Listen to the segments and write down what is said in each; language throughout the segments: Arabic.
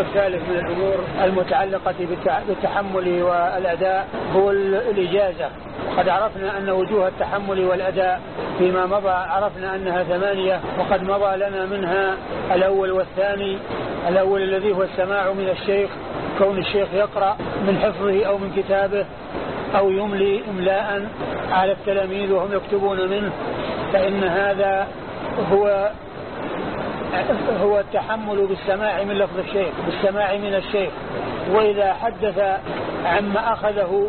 الثالث من الأمور المتعلقة بالتحمل والأداء هو الإجازة. وقد عرفنا أن وجوه التحمل والأداء فيما مضى عرفنا أنها ثمانية وقد مضى لنا منها الأول والثاني. الأول الذي هو السماع من الشيخ كون الشيخ يقرأ من حفظه أو من كتابه أو يملي إملاء على التلاميذ وهم يكتبون منه فإن هذا هو هو التحمل بالسماع من لفظ الشيخ بالسماع من الشيخ. وإذا حدث عما أخذه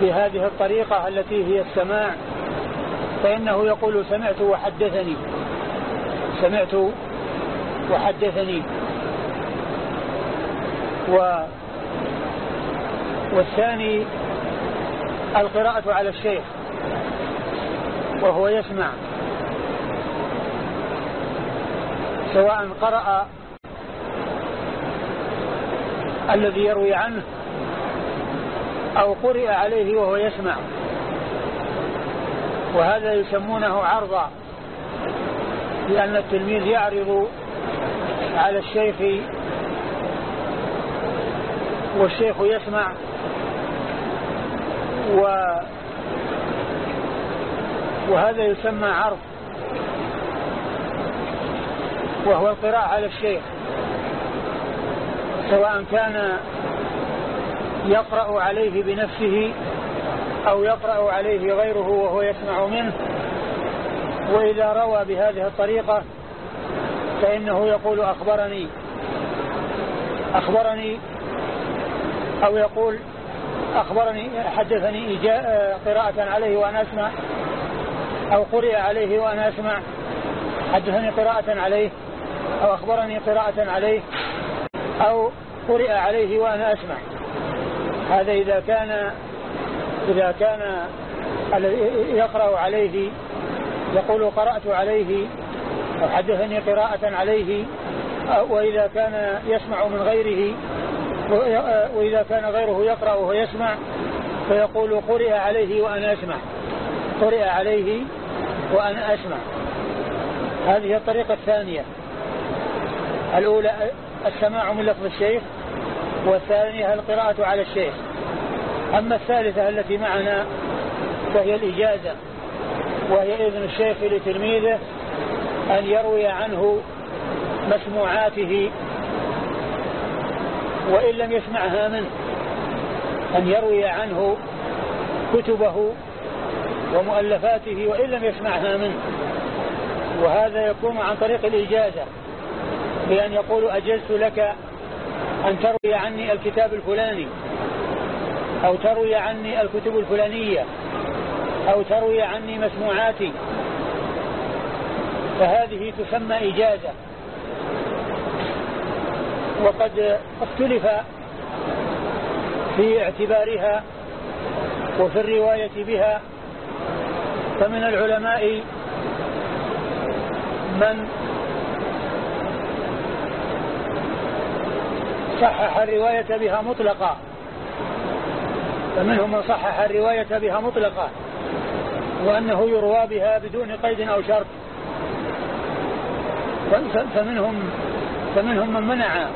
بهذه الطريقة التي هي السماع فإنه يقول سمعت وحدثني. سمعت وحدثني. و والثاني القراءة على الشيخ وهو يسمع. سواء قرأ الذي يروي عنه أو قرئ عليه وهو يسمع. وهذا يسمونه عرضا لأن التلميذ يعرض على الشيخ والشيخ يسمع و وهذا يسمى عرض. وهو القراءة على الشيخ. سواء كان يقرأ عليه بنفسه أو يقرأ عليه غيره وهو يسمع منه. وإذا روى بهذه الطريقة فإنه يقول أخبرني. أخبرني أو يقول أخبرني حدثني قراءة عليه وأنا أسمع أو قرئ عليه وأنا أسمع. حدثني قراءة عليه. أو أخبرني قراءة عليه أو قرئ عليه وأنا أسمع. هذا إذا كان إذا كان يقرأ عليه يقول قرأت عليه أو حدثني قراءة عليه وإذا كان يسمع من غيره وإذا كان غيره يقرأ وهو يسمع فيقول قرئ عليه وأنا أسمع. قرئ عليه وأنا أسمع. هذه الطريقة الثانية. الأولى السماع من لفظ الشيخ والثانية القراءة على الشيخ. أما الثالثة التي معنا فهي الإجازة وهي إذن الشيخ لتلميذه أن يروي عنه مسموعاته وإن لم يسمعها منه أن يروي عنه كتبه ومؤلفاته وإن لم يسمعها منه. وهذا يكون عن طريق الإجازة. بأن يقول أجزت لك أن تروي عني الكتاب الفلاني أو تروي عني الكتب الفلانية أو تروي عني مسموعاتي. فهذه تسمى إجازة. وقد اختلف في اعتبارها وفي الرواية بها فمن العلماء من صحح الرواية بها مطلقة فمنهم من صحح الرواية بها مطلقة وأنه يروى بها بدون قيد أو شرط. فمنهم فمنهم من منع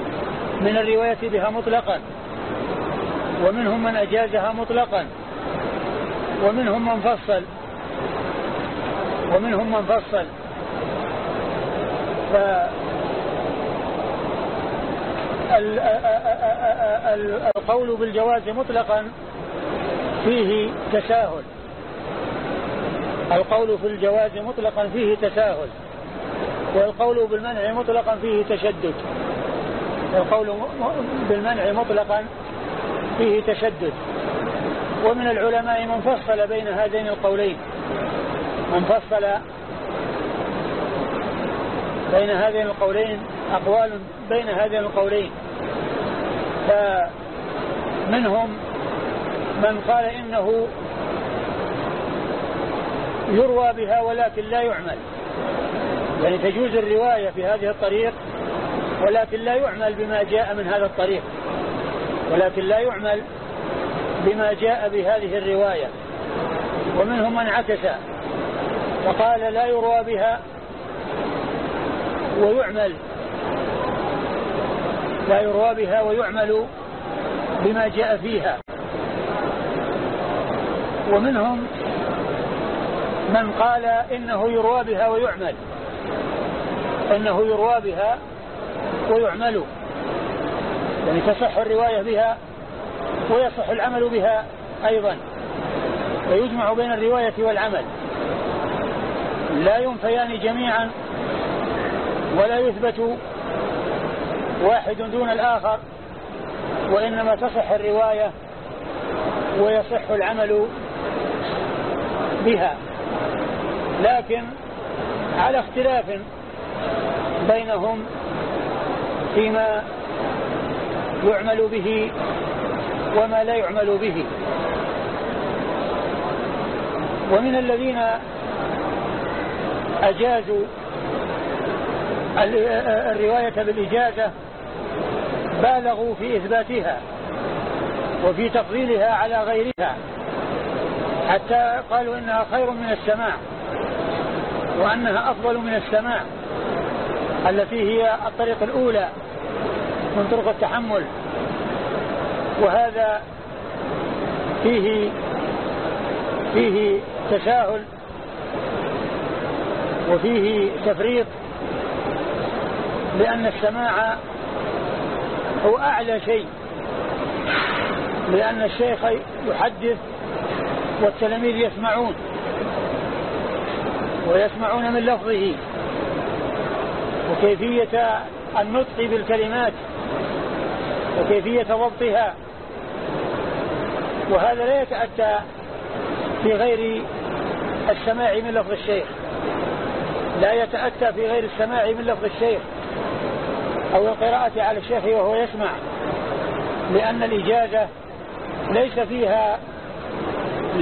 من الرواية بها مطلقا. ومنهم من أجازها مطلقا. ومنهم من فصل. ومنهم من فصل. ف القول بالجواز مطلقا فيه تساهل القول في الجواز مطلقا فيه تساهل والقول بالمنع مطلقا فيه تشدد القول بالمنع مطلقا فيه تشدد ومن العلماء من فصل بين هذين القولين من فصل بين هذين القولين أقوال بين هذين القولين فمنهم من قال إنه يروى بها ولكن لا يعمل. يعني تجوز الرواية في هذه الطريق ولكن لا يعمل بما جاء من هذا الطريق. ولكن لا يعمل بما جاء بهذه الرواية. ومنهم من عكس فقال لا يروى بها ويعمل. لا يروى بها ويعمل بما جاء فيها. ومنهم من قال إنه يروى بها ويعمل. إنه يروى بها ويعمل. يعني تصح الرواية بها ويصح العمل بها أيضا. ويجمع بين الرواية والعمل. لا ينفيان جميعا ولا يثبت واحد دون الآخر وإنما تصح الرواية ويصح العمل بها. لكن على اختلاف بينهم فيما يعمل به وما لا يعمل به. ومن الذين أجازوا الرواية بالإجازة بالغوا في إثباتها وفي تفضيلها على غيرها حتى قالوا إنها خير من السماع وأنها أفضل من السماع التي هي الطريق الأولى من طرق التحمل. وهذا فيه فيه تساهل وفيه تفريط لأن السماع هو أعلى شيء لأن الشيخ يحدث والتلاميذ يسمعون ويسمعون من لفظه وكيفية النطق بالكلمات وكيفية ضبطها وهذا لا يتأتى في غير السماع من لفظ الشيخ لا يتأتى في غير السماع من لفظ الشيخ. أو القراءة على الشيخ وهو يسمع لأن الإجازة ليس فيها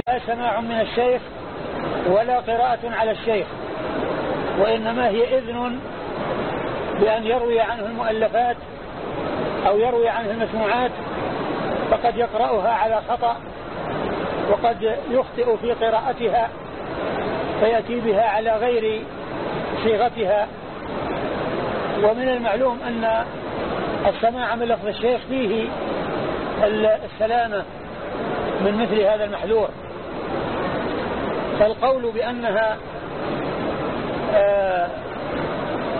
لا سماع من الشيخ ولا قراءة على الشيخ وإنما هي إذن بأن يروي عنه المؤلفات أو يروي عنه المسموعات فقد يقرأها على خطأ وقد يخطئ في قراءتها فيأتي بها على غير صيغتها. ومن المعلوم أن السماع من لفظ الشيخ فيه السلامة من مثل هذا المحذور. فالقول بأنها آه،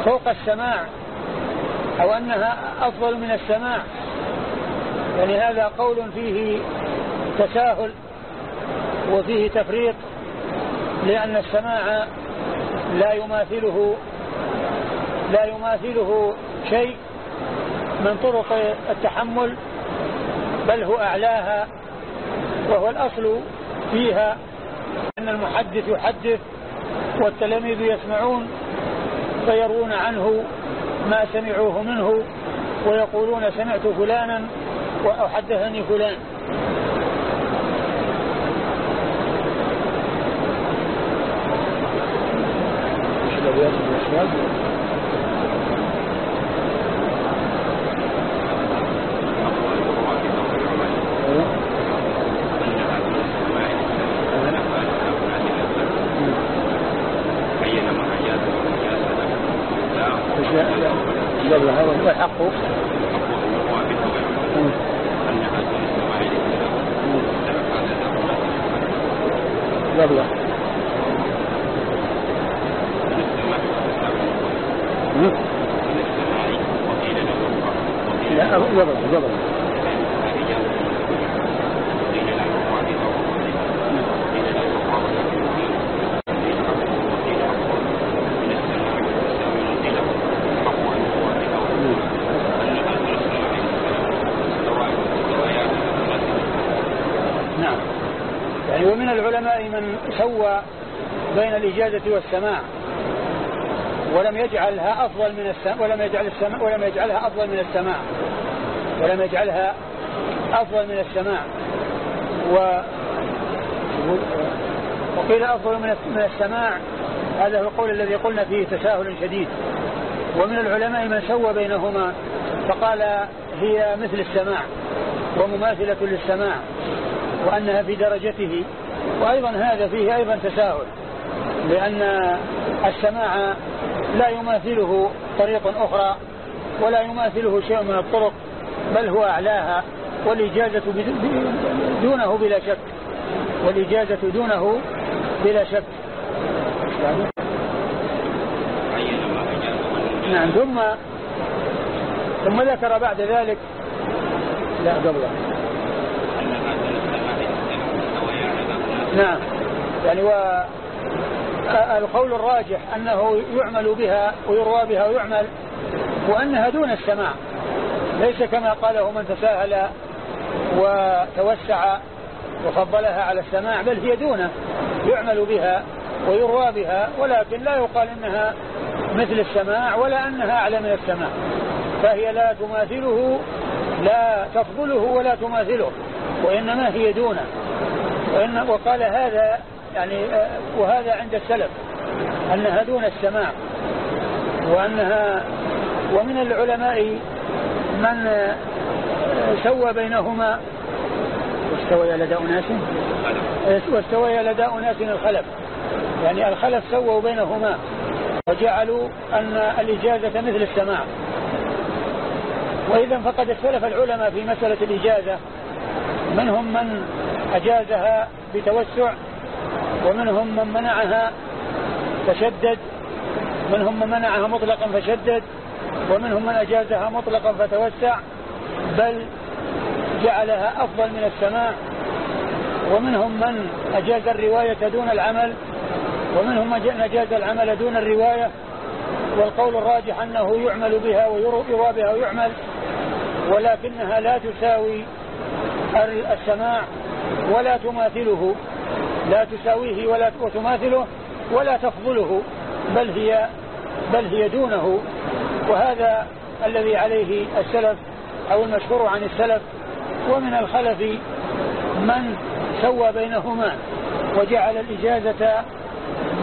فوق السماع أو أنها أفضل من السماع يعني هذا قول فيه تساهل وفيه تفريط لأن السماع لا يماثله لا يماثله شيء من طرق التحمل بل هو أعلاها وهو الأصل فيها. أن المحدث يحدث والتلاميذ يسمعون فيروون عنه ما سمعوه منه ويقولون سمعت فلانا وأحدثني فلان. والحق يلا. لا يضرب يضرب سوى بين الإجازة والسماع. ولم يجعلها أفضل من السماع ولم يجعل السماع ولم يجعلها أفضل من السماع. ولم يجعلها أفضل من السماع. و وقيل أفضل من السماع هذا هو القول الذي قلنا فيه تساهل شديد. ومن العلماء من سوى بينهما فقال هي مثل السماع ومماثلة للسماع وأنها في درجته وأيضا هذا فيه أيضا تساهل. لأن السماع لا يماثله طريق أخرى ولا يماثله شيء من الطرق بل هو أعلاها والإجازة دونه بلا شك والإجازة دونه بلا شك. نعم ثم ثم ذكر بعد ذلك لا قبله نعم يعني و القول الراجح أنه يعمل بها ويروى بها ويعمل وأنها دون السماع. ليس كما قاله من تساهل وتوسع وفضلها على السماع بل هي دونه. يعمل بها ويروى بها ولكن لا يقال إنها مثل السماع ولا أنها أعلى من السماع. فهي لا تماثله لا تفضله ولا تماثله وإنما هي دونه. وإن وقال هذا يعني وهذا عند السلف أنها دون السماع وأنها ومن العلماء من سوى بينهما واستوي لدى أناس واستوي لدى أناس الخلف. يعني الخلف سووا بينهما وجعلوا أن الإجازة مثل السماع. وإذا فقد اختلف العلماء في مسألة الإجازة منهم من أجازها بتوسع ومنهم من منعها فشدد منهم من منعها مطلقا فشدد ومنهم من أجازها مطلقا فتوسع بل جعلها أفضل من السماع ومنهم من أجاز الرواية دون العمل ومنهم من أجاز العمل دون الرواية والقول الراجح أنه يعمل بها ويروى بها ويعمل ولكنها لا تساوي السماع ولا تماثله. لا تساويه ولا وتماثله ولا تفضله بل هي بل هي دونه. وهذا الذي عليه السلف أو المشهور عن السلف ومن الخلف من سوى بينهما وجعل الإجازة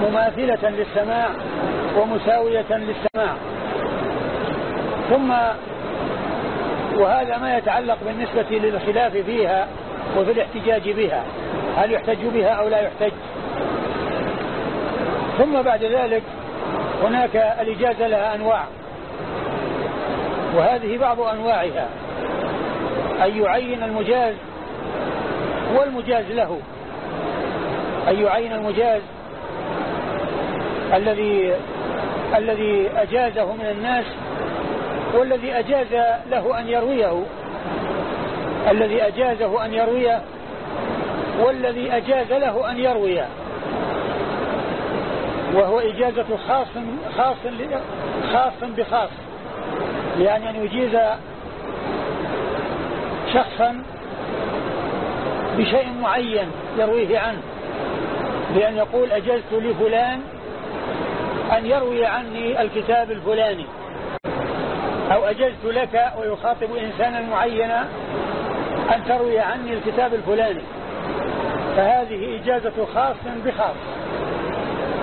مماثلة للسماع ومساوية للسماع. ثم وهذا ما يتعلق بالنسبة للخلاف فيها وفي الاحتجاج بها. هل يحتج بها أو لا يحتج؟ ثم بعد ذلك هناك الإجازة لها أنواع وهذه بعض أنواعها. أن يعين المجاز والمجاز له. أن يعين المجاز الذي الذي أجازه من الناس والذي أجاز له أن يرويه. الذي أجازه أن يرويه والذي أجاز له أن يرويه وهو إجازة خاص خاص خاص بخاص. يعني أن يجيز شخصا بشيء معين يرويه عنه. بأن يقول أجزت لفلان أن يروي عني الكتاب الفلاني. أو أجزت لك ويخاطب إنسانا معينا أن تروي عني الكتاب الفلاني. فهذه إجازة خاص بخاص.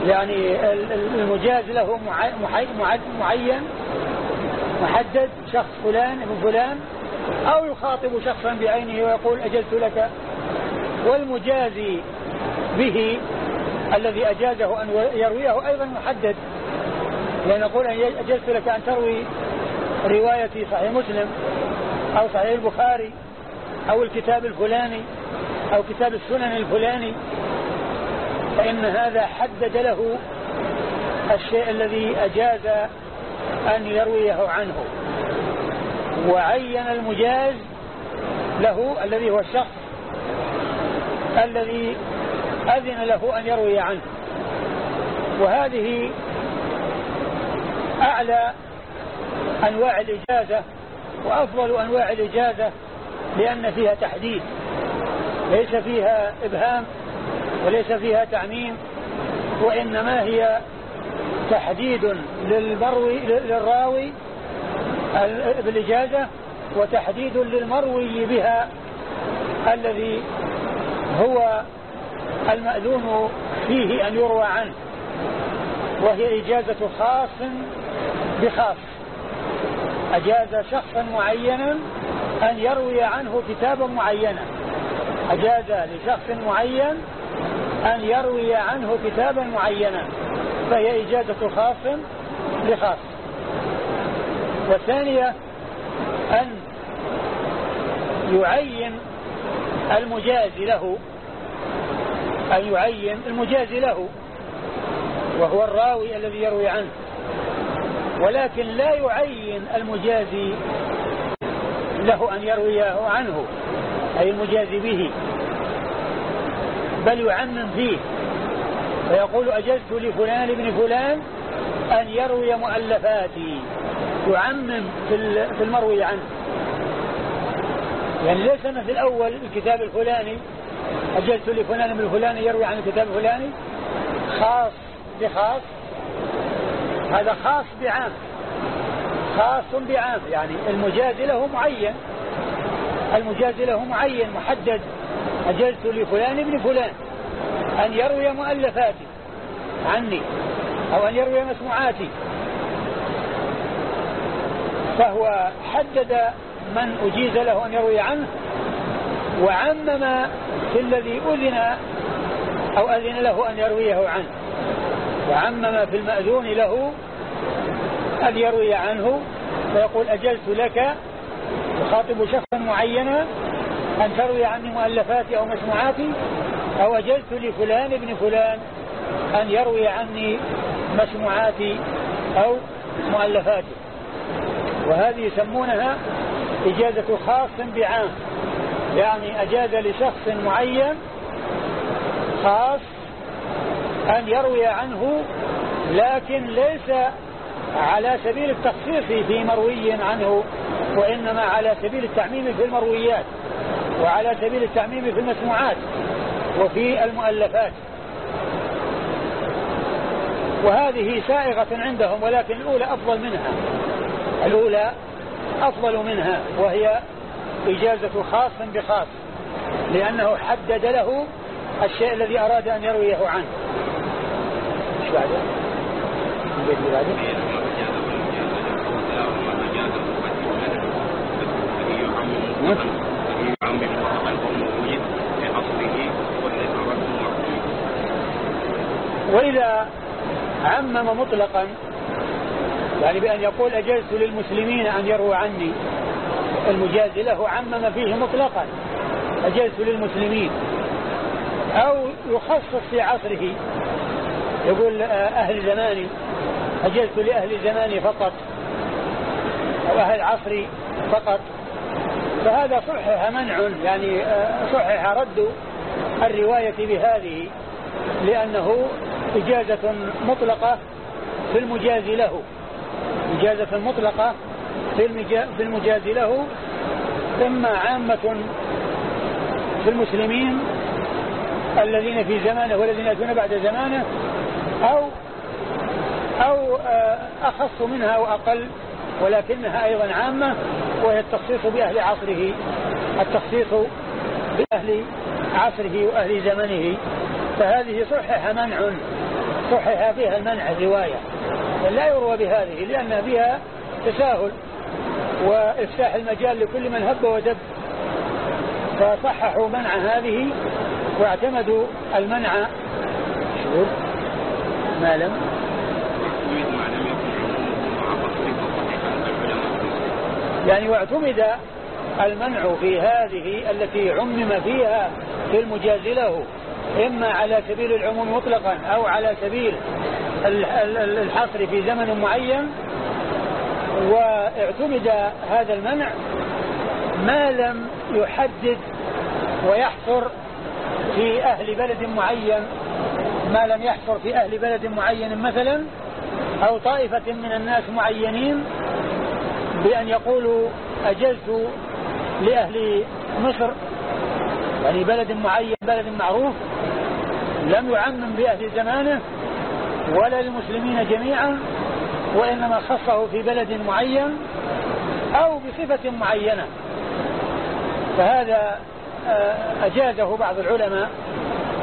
يعني المجاز له معين محدد شخص فلان ابن فلان أو يخاطب شخصا بعينه ويقول أجزت لك. والمجازي به الذي أجازه أن يرويه أيضا محدد. لأن نقول أجزت لك أن تروي رواية صحيح مسلم أو صحيح البخاري أو الكتاب الفلاني. أو كتاب السنن الفلاني فإن هذا حدد له الشيء الذي أجاز أن يرويه عنه. وعين المجاز له الذي هو الشخص الذي أذن له أن يروي عنه. وهذه أعلى أنواع الإجازة وأفضل أنواع الإجازة لأن فيها تحديد. ليس فيها إبهام وليس فيها تعميم وإنما هي تحديد للمروي للراوي بالإجازة وتحديد للمروي بها الذي هو المأذون فيه أن يروى عنه وهي إجازة خاص بخاص. أجاز شخصا معينا أن يروي عنه كتابا معينا. أجاز لشخص معين أن يروي عنه كتابا معينا فهي إجازة خاص لخاص والثانية أن يعين المجازي له أن يعين المجازي له وهو الراوي الذي يروي عنه. ولكن لا يعين المجازي له أن يرويه عنه. أي المجازي به بل يعمم فيه فيقول أجزت لفلان ابن فلان أن يروي مؤلفاتي يعمم في المروي عنه. يعني ليس مثل الأول الكتاب الفلاني أجلت لفلان من الفلان يروي عن الكتاب الفلاني خاص بخاص هذا خاص بعام خاص بعام يعني المجاز له معين. المجاز له معين محدد. أجلت لفلان ابن فلان أن يروي مؤلفاتي عني أو أن يروي مسموعاتي. فهو حدد من أجيز له أن يروي عنه وعمم في الذي أذن أو أذن له أن يرويه عنه. وعمم في المأذون له أن يروي عنه فيقول أجلت لك يخاطب شخصا معينا أن تروي عني مؤلفاتي أو مسموعاتي أو أجلت لفلان ابن فلان أن يروي عني مسموعاتي أو مؤلفاتي. وهذه يسمونها إجازة خاص بعام يعني أجاز لشخص معين خاص أن يروي عنه لكن ليس على سبيل التخصيص في مروي عنه. وإنما على سبيل التعميم في المرويات وعلى سبيل التعميم في المسموعات وفي المؤلفات. وهذه سائغة عندهم ولكن الأولى أفضل منها. الأولى أفضل منها وهي إجازة خاص بخاص لأنه حدد له الشيء الذي أراد أن يرويه عنه. إيش بعده؟ وإذا عمم مطلقا يعني بأن يقول أجلت للمسلمين أن يروا عني المجاز له عمم فيه مطلقا. أجلت للمسلمين. أو يخصص في عصره يقول أهل زماني أجلت لأهل زماني فقط أو أهل عصري فقط. فهذا صحح منع يعني صحح رد الرواية بهذه لأنه إجازة مطلقة في المجاز له. إجازة مطلقة في المجاز له. إما عامة في المسلمين الذين في زمانه والذين يأتون بعد زمانه أو أو آه، أخص منها وأقل ولكنها أيضا عامة وهي التخصيص بأهل عصره التخصيص بأهل عصره وأهل زمنه. فهذه صحح منع صحح فيها المنع الرواية. لا يروى بهذه لأن فيها تساهل وإفساح المجال لكل من هب ودب فصححوا منع هذه واعتمدوا المنع. ما لم يعني واعتمد المنع في هذه التي عمم فيها في المجاز له إما على سبيل العموم مطلقا أو على سبيل الحصر في زمن معين واعتمد هذا المنع ما لم يحدد ويحصر في أهل بلد معين ما لم يحصر في أهل بلد معين مثلا أو طائفة من الناس معينين بأن يقولوا أجزت لأهل مصر يعني بلد معين بلد معروف لم يعمم بأهل زمانه ولا للمسلمين جميعا وإنما خصه في بلد معين أو بصفة معينة. فهذا آه، أجازه بعض العلماء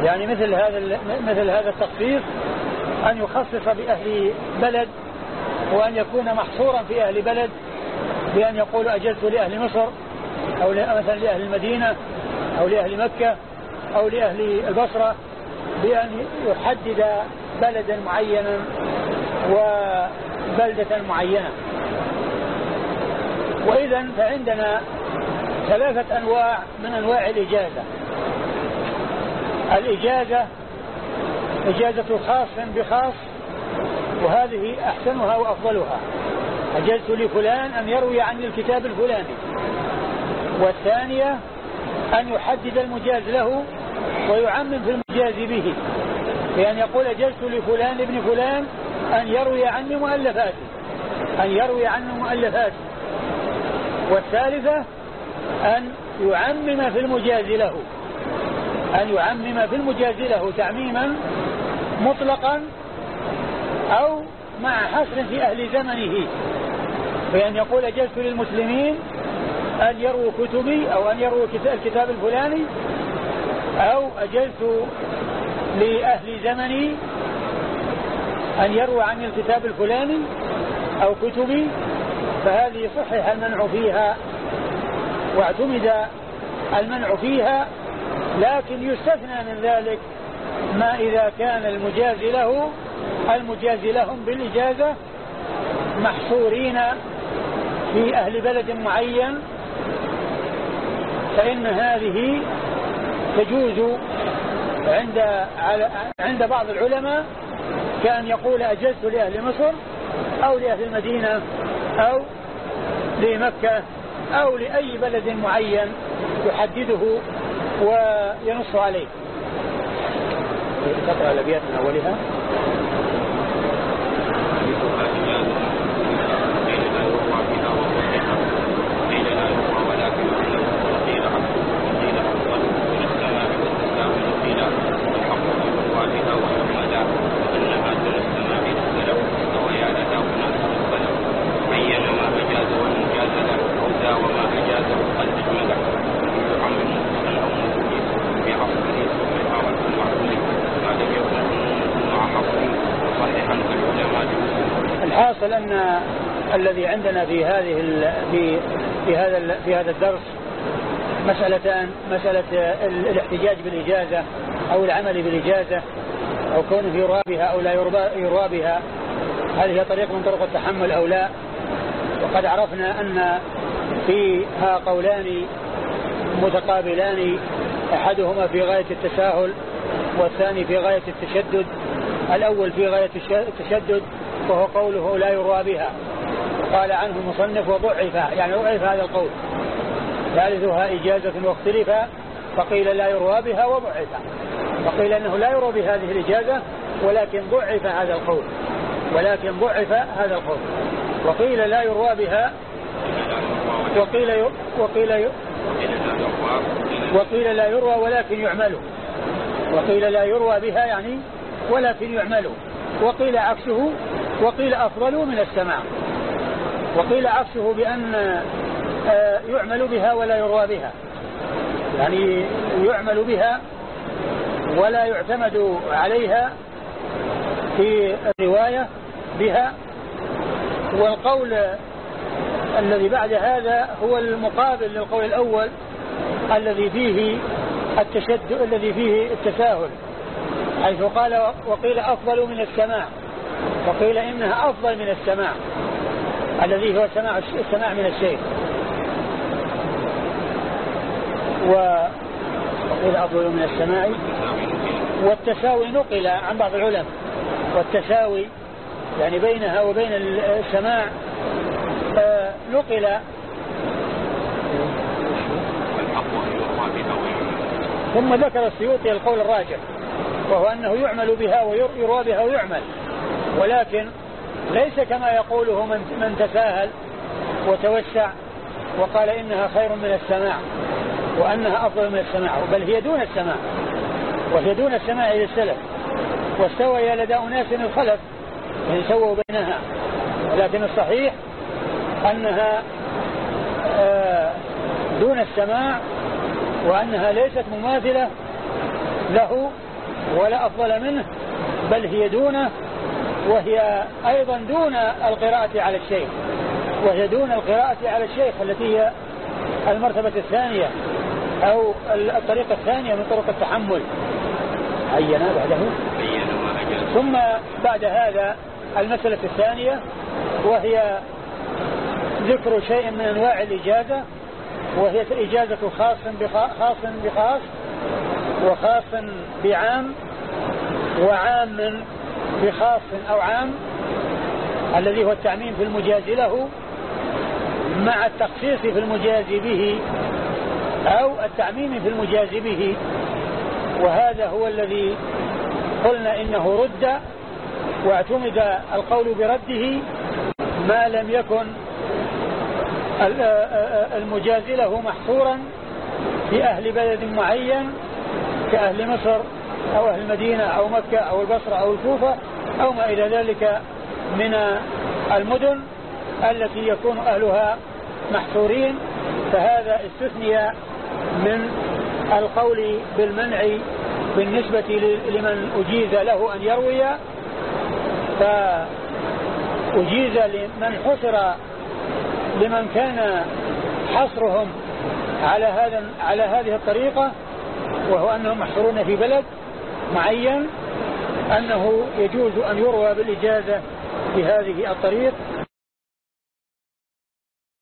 يعني مثل هذا مثل هذا التخصيص أن يخصص بأهل بلد وأن يكون محصورا في أهل بلد بأن يقول أجزت لأهل مصر أو مثلا لأهل المدينة أو لأهل مكة أو لأهل البصرة بأن يحدد بلدا معينا وبلدة معينة. وإذا فعندنا ثلاثة أنواع من أنواع الإجازة. الإجازة إجازة خاص بخاص وهذه أحسنها وأفضلها. أجزت لفلان أن يروي عني الكتاب الفلاني؟ والثانية أن يحدد المجاز له ويعمم في المجاز به. بأن يقول أجزت لفلان ابن فلان أن يروي عني مؤلفاتي أن يروي عني مؤلفاتي والثالثة أن يعمم في المجاز له. أن يعمم في المجاز له تعميما مطلقا أو مع حصر في أهل زمنه. بأن يقول أجزت للمسلمين أن يروا كتبي أو أن يروا الكتاب الفلاني أو أجزت لأهل زمني أن يروا عني الكتاب الفلاني أو كتبي فهذه صحح المنع فيها. واعتمد المنع فيها لكن يستثنى من ذلك ما إذا كان المجاز له المجاز لهم بالإجازة محصورين في أهل بلد معين فإن هذه تجوز عند عند بعض العلماء كأن يقول أجزت لأهل مصر أو لأهل المدينة أو لمكة أو لأي بلد معين يحدده وينص عليه. تقرأ الأبيات من أولها. الحاصل أن الذي عندنا في هذه في في هذا في هذا الدرس مسألتان مسألة الاحتجاج بالإجازة أو العمل بالإجازة أو كونه يروى بها أو لا يروى بها هل هي طريق من طرق التحمل أو لا؟ وقد عرفنا أن فيها قولان متقابلان أحدهما في غاية التساهل والثاني في غاية التشدد الأول في غاية التشدد وهو قوله لا يروى بها. قال عنه المصنف وضعف يعني ضعف هذا القول. ثالثها إجازة واختلف فقيل لا يروى بها وضعف. فقيل أنه لا يروى بهذه الإجازة ولكن ضعف هذا القول. ولكن ضعف هذا القول. وقيل لا يروى بها وقيل ي... وقيل ي... وقيل لا يروى ولكن يعمل. وقيل لا يروى بها يعني ولكن يعمل. وقيل عكسه وقيل أفضل من السماع وقيل عكسه بأن آه، يعمل بها ولا يروى بها. يعني يعمل بها ولا يعتمد عليها في الرواية بها. والقول الذي بعد هذا هو المقابل للقول الأول الذي فيه التشدد الذي فيه التساهل حيث قال وقيل أفضل من السماع وقيل إنها أفضل من السماع الذي هو سماع السماع من الشيخ. وقيل أفضل من السماع والتساوي نقل عن بعض العلماء. والتساوي يعني بينها وبين السماع آه، نقل ثم ذكر السيوطي القول الراجح وهو أنه يعمل بها ويروى بها ويعمل. ولكن ليس كما يقوله من, من تساهل وتوسع وقال إنها خير من السماع وأنها أفضل من السماع بل هي دون السماع وهي دون السماع للسلف واستوى لدى أناس الخلف يعني سووا بينها. ولكن الصحيح أنها آه، دون السماع وأنها ليست مماثلة له ولا أفضل منه بل هي دونه وهي أيضا دون القراءة على الشيخ. وهي دون القراءة على الشيخ التي هي المرتبة الثانية أو الطريقة الثانية من طرق التحمل. عينا بعده. ثم بعد هذا المسألة الثانية وهي ذكر شيء من أنواع الإجازة وهي إجازة خاص خاص بخاص وخاص بعام وعام بخاص أو عام الذي هو التعميم في المجاز له مع التخصيص في المجاز به أو التعميم في المجاز به. وهذا هو الذي قلنا إنه رد واعتمد القول برده ما لم يكن المجاز له محصورا في أهل بلد معين كأهل مصر أو أهل المدينة أو مكة أو البصرة أو الكوفة أو ما إلى ذلك من المدن التي يكون أهلها محصورين فهذا استثني من القول بالمنع بالنسبة لمن أجيز له أن يروي فأجيز لمن حصر لمن كان حصرهم على هذا على هذه الطريقة وهو أنهم محصورون في بلد معين أنه يجوز أن يروى بالإجازة بهذه الطريق